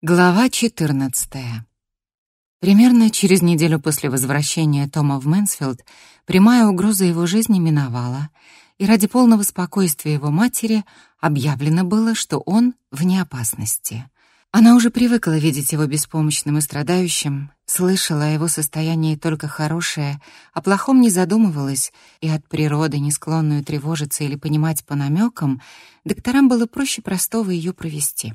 Глава 14. Примерно через неделю после возвращения Тома в Мэнсфилд прямая угроза его жизни миновала, и ради полного спокойствия его матери объявлено было, что он вне опасности. Она уже привыкла видеть его беспомощным и страдающим, слышала о его состоянии только хорошее, о плохом не задумывалась, и от природы, не склонную тревожиться или понимать по намекам, докторам было проще простого ее провести.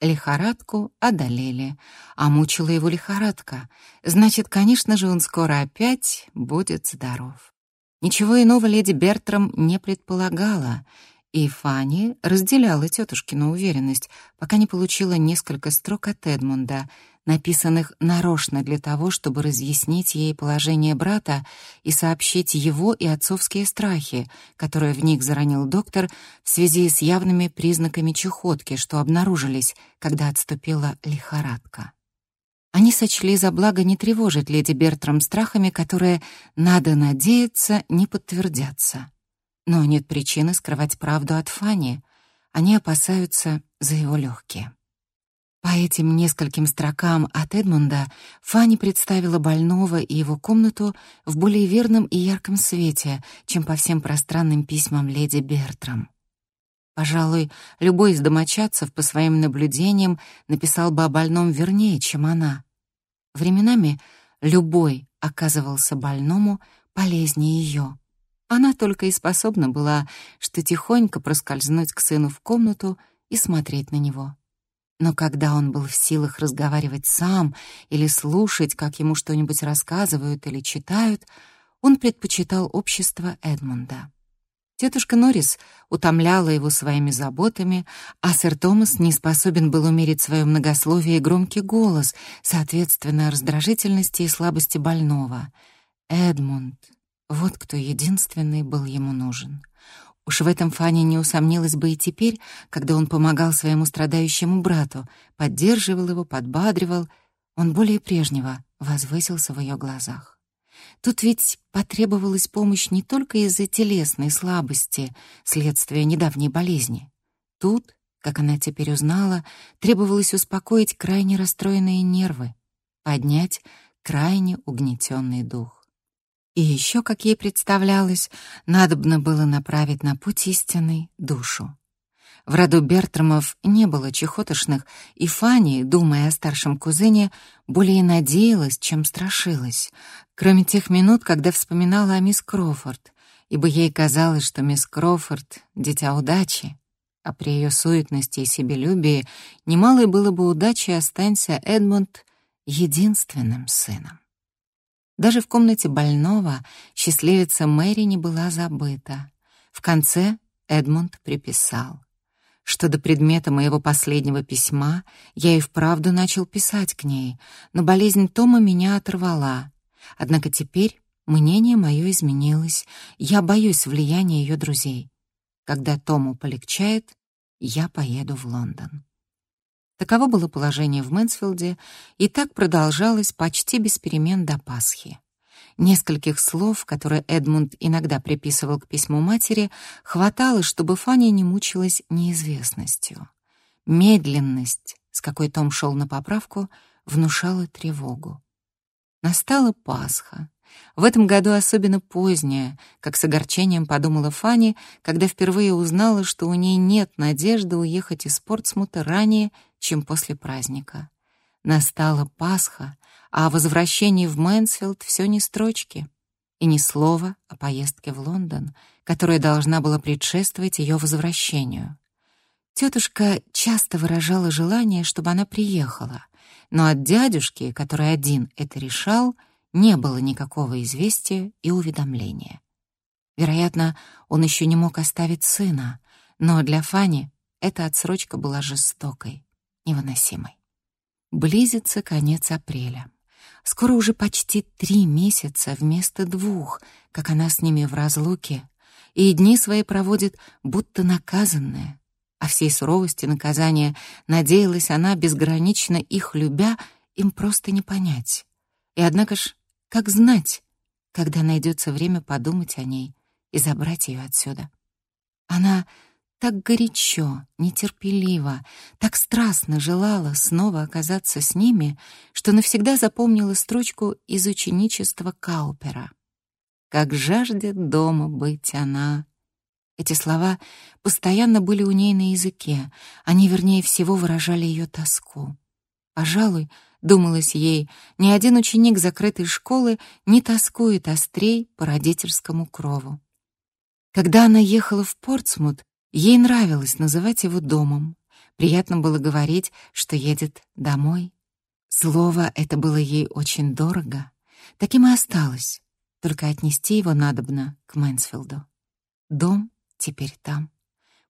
Лихорадку одолели, а мучила его лихорадка. Значит, конечно же, он скоро опять будет здоров. Ничего иного леди Бертрам не предполагала, и Фанни разделяла тетушкину уверенность, пока не получила несколько строк от Эдмунда, написанных нарочно для того, чтобы разъяснить ей положение брата и сообщить его и отцовские страхи, которые в них заронил доктор в связи с явными признаками чехотки, что обнаружились, когда отступила лихорадка. Они сочли за благо не тревожить леди Бертрам страхами, которые, надо надеяться, не подтвердятся. Но нет причины скрывать правду от Фани. Они опасаются за его легкие. По этим нескольким строкам от Эдмунда Фанни представила больного и его комнату в более верном и ярком свете, чем по всем пространным письмам леди Бертрам. Пожалуй, любой из домочадцев по своим наблюдениям написал бы о больном вернее, чем она. Временами любой оказывался больному полезнее ее. Она только и способна была, что тихонько проскользнуть к сыну в комнату и смотреть на него. Но когда он был в силах разговаривать сам или слушать, как ему что-нибудь рассказывают или читают, он предпочитал общество Эдмунда. Тетушка Норрис утомляла его своими заботами, а сэр Томас не способен был умерить свое многословие и громкий голос, соответственно раздражительности и слабости больного. Эдмунд, вот кто единственный был ему нужен. Уж в этом Фаня не усомнилась бы и теперь, когда он помогал своему страдающему брату, поддерживал его, подбадривал. Он более прежнего возвысился в ее глазах. Тут ведь потребовалась помощь не только из-за телесной слабости, следствия недавней болезни. Тут, как она теперь узнала, требовалось успокоить крайне расстроенные нервы, поднять крайне угнетенный дух. И еще, как ей представлялось, надобно было направить на путь истинный душу. В роду Бертрамов не было чехотошных, и Фанни, думая о старшем кузене, более надеялась, чем страшилась, кроме тех минут, когда вспоминала о мисс Крофорд, ибо ей казалось, что мисс Крофорд — дитя удачи, а при ее суетности и себелюбии немалой было бы удачи, останься Эдмунд единственным сыном. Даже в комнате больного счастливица Мэри не была забыта. В конце Эдмунд приписал, что до предмета моего последнего письма я и вправду начал писать к ней, но болезнь Тома меня оторвала. Однако теперь мнение мое изменилось, я боюсь влияния ее друзей. Когда Тому полегчает, я поеду в Лондон. Таково было положение в Мэнсфилде, и так продолжалось почти без перемен до Пасхи. Нескольких слов, которые Эдмунд иногда приписывал к письму матери, хватало, чтобы Фаня не мучилась неизвестностью. Медленность, с какой Том шел на поправку, внушала тревогу. Настала Пасха. В этом году особенно поздняя, как с огорчением подумала Фанни, когда впервые узнала, что у ней нет надежды уехать из Портсмута ранее, чем после праздника. Настала Пасха, а о возвращении в Мэнсфилд все ни строчки и ни слова о поездке в Лондон, которая должна была предшествовать ее возвращению. Тетушка часто выражала желание, чтобы она приехала, но от дядюшки, который один это решал, не было никакого известия и уведомления. Вероятно, он еще не мог оставить сына, но для Фани эта отсрочка была жестокой, невыносимой. Близится конец апреля. Скоро уже почти три месяца вместо двух, как она с ними в разлуке, и дни свои проводит будто наказанная. О всей суровости наказания надеялась она, безгранично их любя, им просто не понять. И однако ж, как знать, когда найдется время подумать о ней и забрать ее отсюда. Она так горячо, нетерпеливо, так страстно желала снова оказаться с ними, что навсегда запомнила строчку из ученичества Каупера. «Как жаждет дома быть она». Эти слова постоянно были у ней на языке, они, вернее всего, выражали ее тоску. Пожалуй, думалось ей, ни один ученик закрытой школы не тоскует острей по родительскому крову. Когда она ехала в Портсмут, ей нравилось называть его домом. Приятно было говорить, что едет домой. Слово это было ей очень дорого. Таким и осталось, только отнести его надобно к Мэнсфилду. Дом теперь там.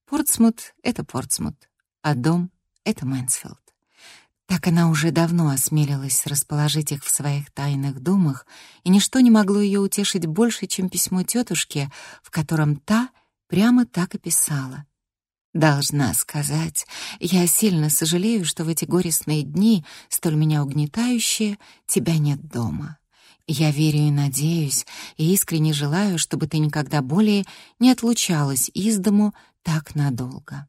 Портсмут — это Портсмут, а дом — это Мэнсфилд. Так она уже давно осмелилась расположить их в своих тайных думах, и ничто не могло ее утешить больше, чем письмо тетушке, в котором та прямо так и писала. «Должна сказать, я сильно сожалею, что в эти горестные дни, столь меня угнетающие, тебя нет дома. Я верю и надеюсь, и искренне желаю, чтобы ты никогда более не отлучалась из дому так надолго».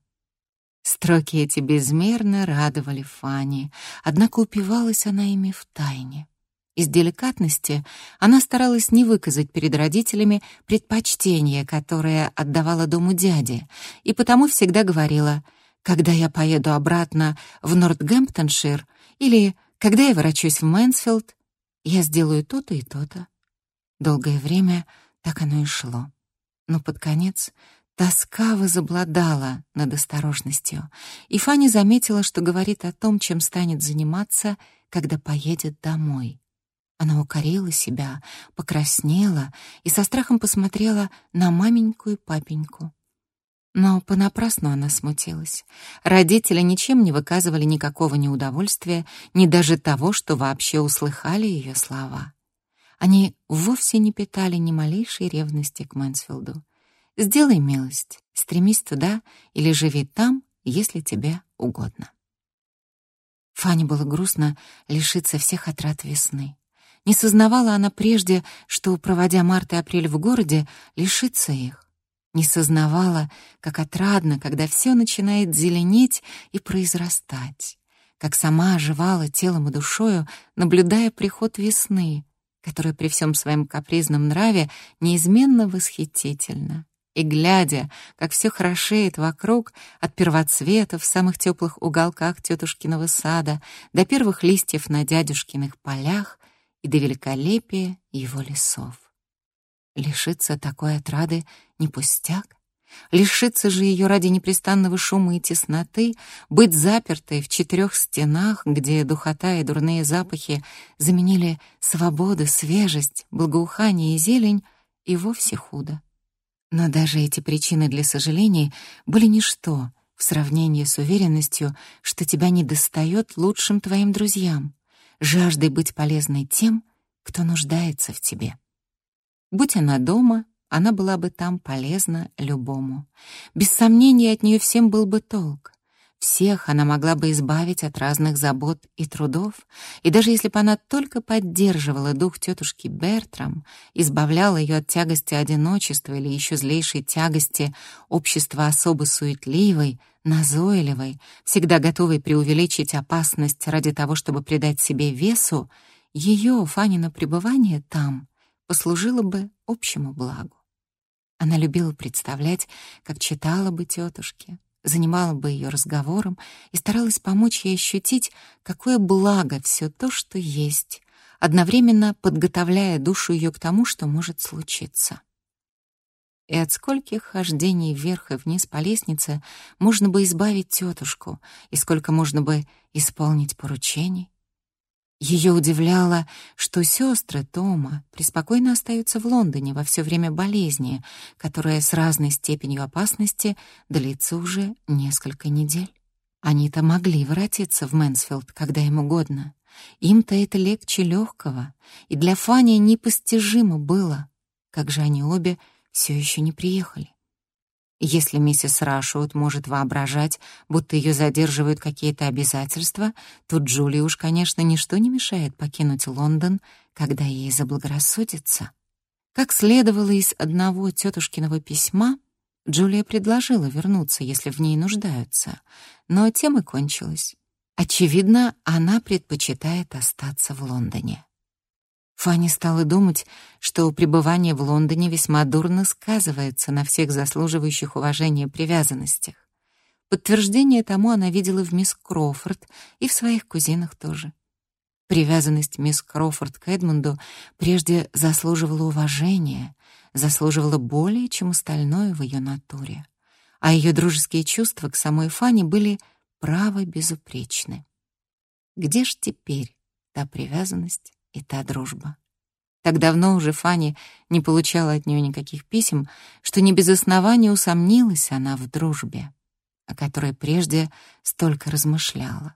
Строки эти безмерно радовали Фанни, однако упивалась она ими в тайне. Из деликатности она старалась не выказать перед родителями предпочтение, которое отдавала дому дяди, и потому всегда говорила «когда я поеду обратно в Нортгемптоншир» или «когда я ворочусь в Мэнсфилд, я сделаю то-то и то-то». Долгое время так оно и шло. Но под конец Тоска возобладала над осторожностью, и Фанни заметила, что говорит о том, чем станет заниматься, когда поедет домой. Она укорила себя, покраснела и со страхом посмотрела на маменьку и папеньку. Но понапрасну она смутилась. Родители ничем не выказывали никакого неудовольствия, ни даже того, что вообще услыхали ее слова. Они вовсе не питали ни малейшей ревности к Мэнсфилду. Сделай милость, стремись туда или живи там, если тебе угодно. Фане было грустно лишиться всех отрад весны. Не сознавала она прежде, что, проводя март и апрель в городе, лишится их. Не сознавала, как отрадно, когда все начинает зеленеть и произрастать, как сама оживала телом и душою, наблюдая приход весны, которая при всем своем капризном нраве неизменно восхитительна и глядя, как все хорошеет вокруг, от первоцветов в самых теплых уголках тетушкиного сада до первых листьев на дядюшкиных полях и до великолепия его лесов. Лишиться такой отрады не пустяк. Лишиться же ее ради непрестанного шума и тесноты, быть запертой в четырех стенах, где духота и дурные запахи заменили свободу, свежесть, благоухание и зелень, и вовсе худо. Но даже эти причины для сожалений были ничто в сравнении с уверенностью, что тебя недостает лучшим твоим друзьям, жаждой быть полезной тем, кто нуждается в тебе. Будь она дома, она была бы там полезна любому. Без сомнения, от нее всем был бы толк. Всех она могла бы избавить от разных забот и трудов, и даже если бы она только поддерживала дух тетушки Бертрам, избавляла ее от тягости одиночества или еще злейшей тягости общества особо суетливой, назойливой, всегда готовой преувеличить опасность ради того, чтобы придать себе весу, ее, Фанина, пребывание там послужило бы общему благу. Она любила представлять, как читала бы тетушке, занимала бы ее разговором и старалась помочь ей ощутить, какое благо все то, что есть, одновременно подготовляя душу ее к тому, что может случиться. И от скольких хождений вверх и вниз по лестнице можно бы избавить тетушку, и сколько можно бы исполнить поручений. Ее удивляло, что сестры Тома преспокойно остаются в Лондоне во все время болезни, которая с разной степенью опасности длится уже несколько недель. Они-то могли воротиться в Мэнсфилд, когда им угодно. Им-то это легче легкого, и для Фани непостижимо было, как же они обе все еще не приехали. Если миссис Рашоут может воображать, будто ее задерживают какие-то обязательства, то Джулии уж, конечно, ничто не мешает покинуть Лондон, когда ей заблагорассудится. Как следовало из одного тетушкиного письма, Джулия предложила вернуться, если в ней нуждаются, но тем и кончилось. Очевидно, она предпочитает остаться в Лондоне. Фанни стала думать, что пребывание в Лондоне весьма дурно сказывается на всех заслуживающих уважения привязанностях. Подтверждение тому она видела в мисс Кроуфорд и в своих кузинах тоже. Привязанность мисс Кроуфорд к Эдмунду прежде заслуживала уважения, заслуживала более, чем остальное в ее натуре. А ее дружеские чувства к самой Фанни были право безупречны. Где ж теперь та привязанность и та дружба? Так давно уже Фанни не получала от нее никаких писем, что не без основания усомнилась она в дружбе, о которой прежде столько размышляла.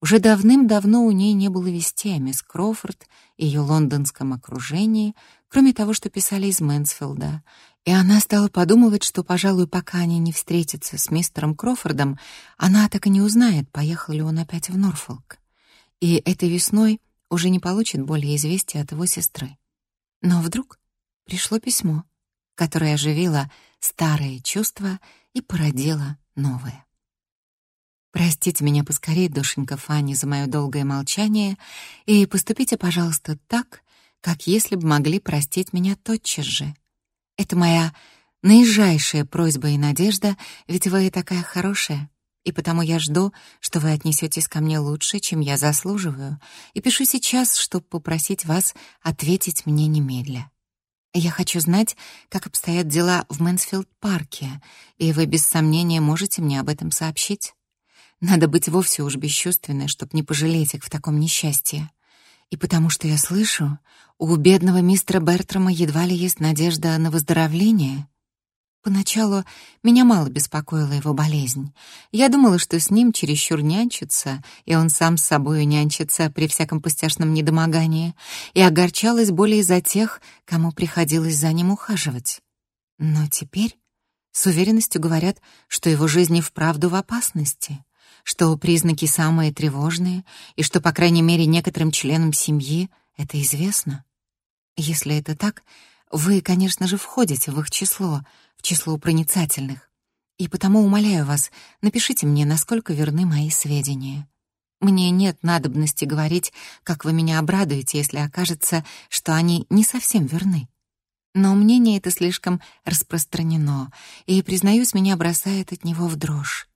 Уже давным-давно у ней не было вести о мисс Кроуфорд и ее лондонском окружении, кроме того, что писали из Мэнсфилда, и она стала подумывать, что, пожалуй, пока они не встретятся с мистером Крофордом, она так и не узнает, поехал ли он опять в Норфолк. И этой весной уже не получит более известия от его сестры. Но вдруг пришло письмо, которое оживило старые чувства и породило новое. Простите меня поскорее, душенька Фанни, за мое долгое молчание, и поступите, пожалуйста, так, как если бы могли простить меня тотчас же. Это моя наижайшая просьба и надежда, ведь вы такая хорошая, и потому я жду, что вы отнесетесь ко мне лучше, чем я заслуживаю, и пишу сейчас, чтобы попросить вас ответить мне немедля. Я хочу знать, как обстоят дела в Мэнсфилд-парке, и вы без сомнения можете мне об этом сообщить. Надо быть вовсе уж бесчувственной, чтоб не пожалеть их в таком несчастье. И потому что я слышу, у бедного мистера Бертрама едва ли есть надежда на выздоровление. Поначалу меня мало беспокоила его болезнь. Я думала, что с ним чересчур нянчится, и он сам с собою нянчится при всяком пустяшном недомогании, и огорчалась более за тех, кому приходилось за ним ухаживать. Но теперь с уверенностью говорят, что его жизнь и вправду в опасности — что признаки самые тревожные и что, по крайней мере, некоторым членам семьи это известно. Если это так, вы, конечно же, входите в их число, в число проницательных. И потому умоляю вас, напишите мне, насколько верны мои сведения. Мне нет надобности говорить, как вы меня обрадуете, если окажется, что они не совсем верны. Но мнение это слишком распространено, и, признаюсь, меня бросает от него в дрожь.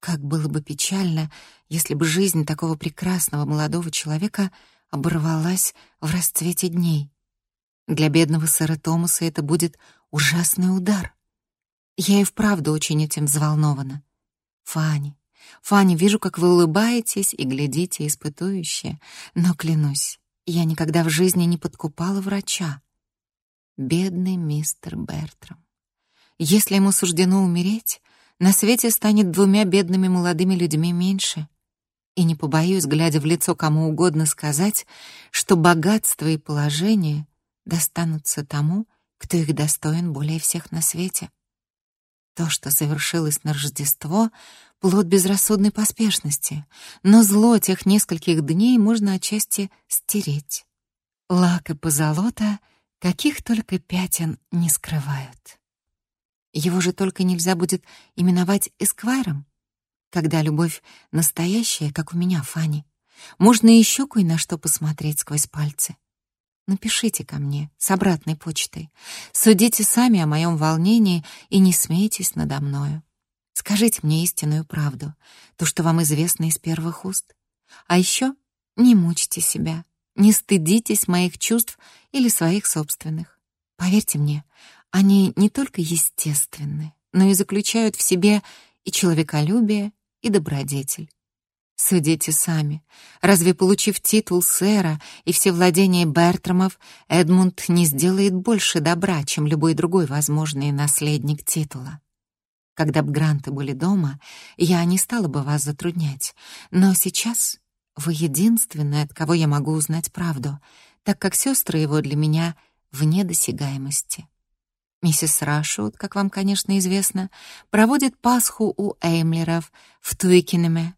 Как было бы печально, если бы жизнь такого прекрасного молодого человека оборвалась в расцвете дней. Для бедного сэра Томаса это будет ужасный удар. Я и вправду очень этим взволнована. Фанни, Фанни, вижу, как вы улыбаетесь и глядите испытующе, но клянусь, я никогда в жизни не подкупала врача. Бедный мистер Бертрам. Если ему суждено умереть, на свете станет двумя бедными молодыми людьми меньше. И не побоюсь, глядя в лицо кому угодно, сказать, что богатство и положение достанутся тому, кто их достоин более всех на свете. То, что совершилось на Рождество, — плод безрассудной поспешности, но зло тех нескольких дней можно отчасти стереть. Лак и позолота каких только пятен не скрывают. Его же только нельзя будет именовать эсквайром. Когда любовь настоящая, как у меня, Фанни, можно еще кое на что посмотреть сквозь пальцы. Напишите ко мне с обратной почтой. Судите сами о моем волнении и не смейтесь надо мною. Скажите мне истинную правду, то, что вам известно из первых уст. А еще не мучьте себя, не стыдитесь моих чувств или своих собственных. Поверьте мне, они не только естественны, но и заключают в себе и человеколюбие, и добродетель. Судите сами. Разве, получив титул сэра и все владения Бертрамов, Эдмунд не сделает больше добра, чем любой другой возможный наследник титула? Когда б Гранты были дома, я не стала бы вас затруднять. Но сейчас вы единственная, от кого я могу узнать правду, так как сестры его для меня вне досягаемости. Миссис Рашут, как вам, конечно, известно, проводит Пасху у Эймлеров в Туикинеме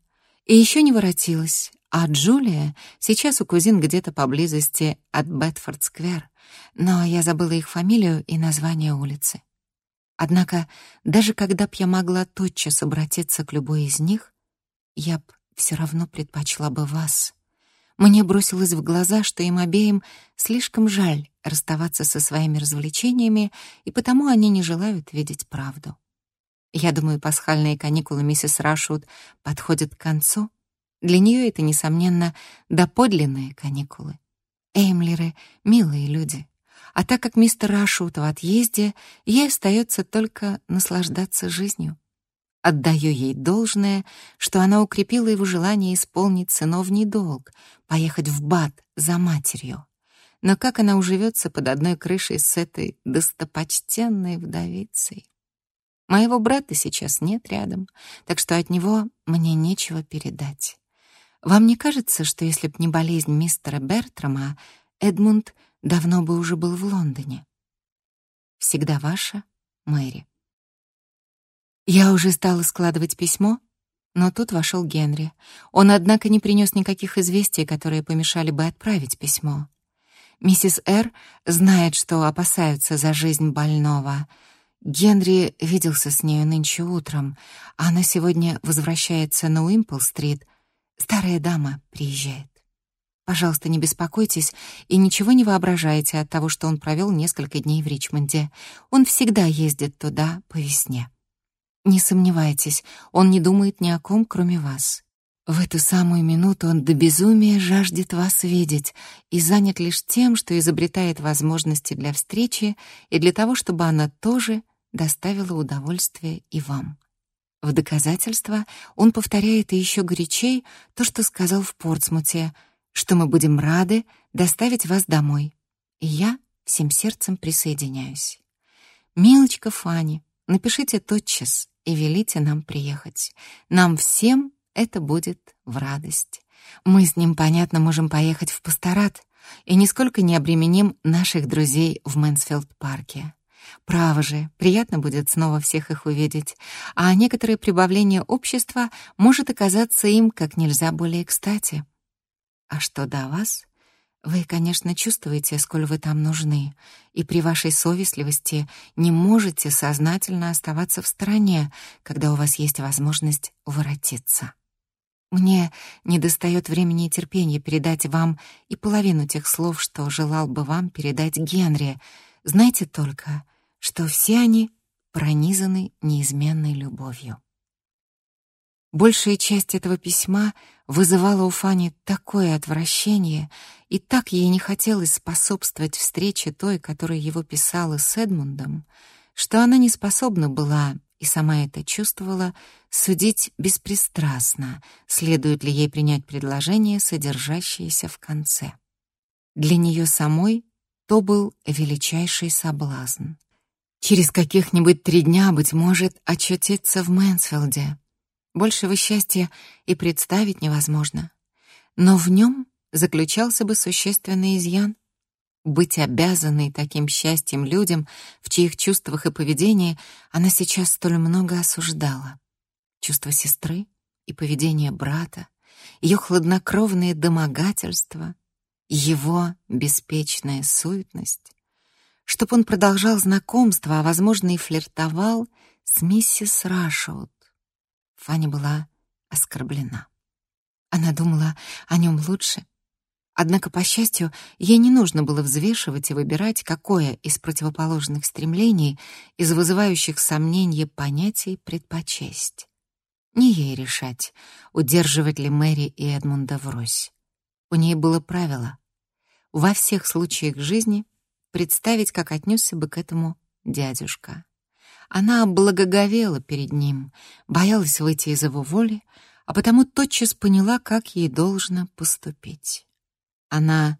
и еще не воротилась, а Джулия сейчас у кузин где-то поблизости от Бетфорд-сквер, но я забыла их фамилию и название улицы. Однако, даже когда б я могла тотчас обратиться к любой из них, я б все равно предпочла бы вас. Мне бросилось в глаза, что им обеим слишком жаль расставаться со своими развлечениями, и потому они не желают видеть правду. Я думаю, пасхальные каникулы миссис Рашут подходят к концу. Для нее это, несомненно, доподлинные каникулы. Эймлеры — милые люди. А так как мистер Рашут в отъезде, ей остается только наслаждаться жизнью. Отдаю ей должное, что она укрепила его желание исполнить сыновний долг, поехать в Бат за матерью. Но как она уживется под одной крышей с этой достопочтенной вдовицей? Моего брата сейчас нет рядом, так что от него мне нечего передать. Вам не кажется, что если б не болезнь мистера Бертрама, Эдмунд давно бы уже был в Лондоне? Всегда ваша Мэри. Я уже стала складывать письмо, но тут вошел Генри. Он, однако, не принес никаких известий, которые помешали бы отправить письмо. Миссис Р. знает, что опасаются за жизнь больного — Генри виделся с нею нынче утром, а она сегодня возвращается на Уимпл-стрит. Старая дама приезжает. Пожалуйста, не беспокойтесь и ничего не воображайте от того, что он провел несколько дней в Ричмонде. Он всегда ездит туда по весне. Не сомневайтесь, он не думает ни о ком, кроме вас. В эту самую минуту он до безумия жаждет вас видеть и занят лишь тем, что изобретает возможности для встречи и для того, чтобы она тоже доставила удовольствие и вам. В доказательство он повторяет и еще горячей то, что сказал в Портсмуте, что мы будем рады доставить вас домой. И я всем сердцем присоединяюсь. Милочка Фанни, напишите тотчас и велите нам приехать. Нам всем это будет в радость. Мы с ним, понятно, можем поехать в пасторат и нисколько не обременим наших друзей в Мэнсфилд-парке. Право же, приятно будет снова всех их увидеть, а некоторое прибавление общества может оказаться им как нельзя более кстати. А что до вас? Вы, конечно, чувствуете, сколь вы там нужны, и при вашей совестливости не можете сознательно оставаться в стороне, когда у вас есть возможность воротиться. Мне недостает времени и терпения передать вам и половину тех слов, что желал бы вам передать Генри. Знаете только, что все они пронизаны неизменной любовью. Большая часть этого письма вызывала у Фани такое отвращение, и так ей не хотелось способствовать встрече той, которая его писала с Эдмундом, что она не способна была, и сама это чувствовала, судить беспристрастно, следует ли ей принять предложение, содержащееся в конце. Для нее самой то был величайший соблазн через каких-нибудь три дня, быть может, очутиться в Мэнсфилде. Большего счастья и представить невозможно. Но в нем заключался бы существенный изъян. Быть обязанной таким счастьем людям, в чьих чувствах и поведении она сейчас столь много осуждала. Чувство сестры и поведение брата, ее хладнокровные домогательства, его беспечная суетность чтоб он продолжал знакомство, а, возможно, и флиртовал с миссис Рашоут. Фанни была оскорблена. Она думала о нем лучше. Однако, по счастью, ей не нужно было взвешивать и выбирать, какое из противоположных стремлений, из вызывающих сомнения понятий предпочесть. Не ей решать, удерживать ли Мэри и Эдмунда врозь. У ней было правило. Во всех случаях жизни представить, как отнесся бы к этому дядюшка. Она благоговела перед ним, боялась выйти из его воли, а потому тотчас поняла, как ей должно поступить. Она,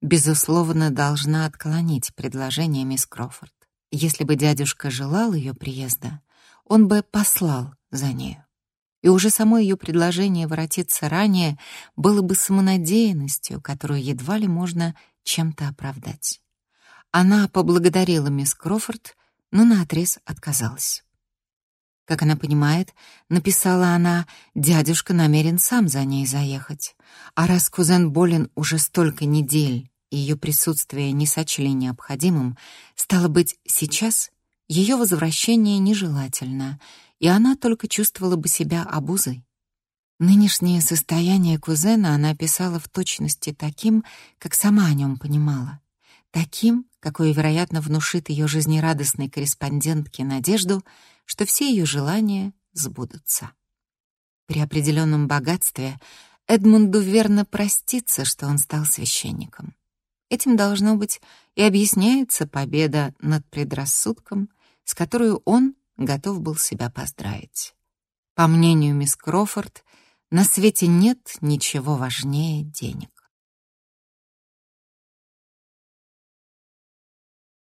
безусловно, должна отклонить предложение мисс Крофорд. Если бы дядюшка желал ее приезда, он бы послал за нею. И уже само ее предложение воротиться ранее было бы самонадеянностью, которую едва ли можно чем-то оправдать. Она поблагодарила мисс Крофорд, но наотрез отказалась. Как она понимает, написала она, дядюшка намерен сам за ней заехать. А раз кузен болен уже столько недель, и ее присутствие не сочли необходимым, стало быть, сейчас ее возвращение нежелательно, и она только чувствовала бы себя обузой. Нынешнее состояние кузена она описала в точности таким, как сама о нем понимала. Таким, какое, вероятно, внушит ее жизнерадостной корреспондентке надежду, что все ее желания сбудутся. При определенном богатстве Эдмунду верно простится, что он стал священником. Этим, должно быть, и объясняется победа над предрассудком, с которой он готов был себя поздравить. По мнению мисс Крофорд, на свете нет ничего важнее денег.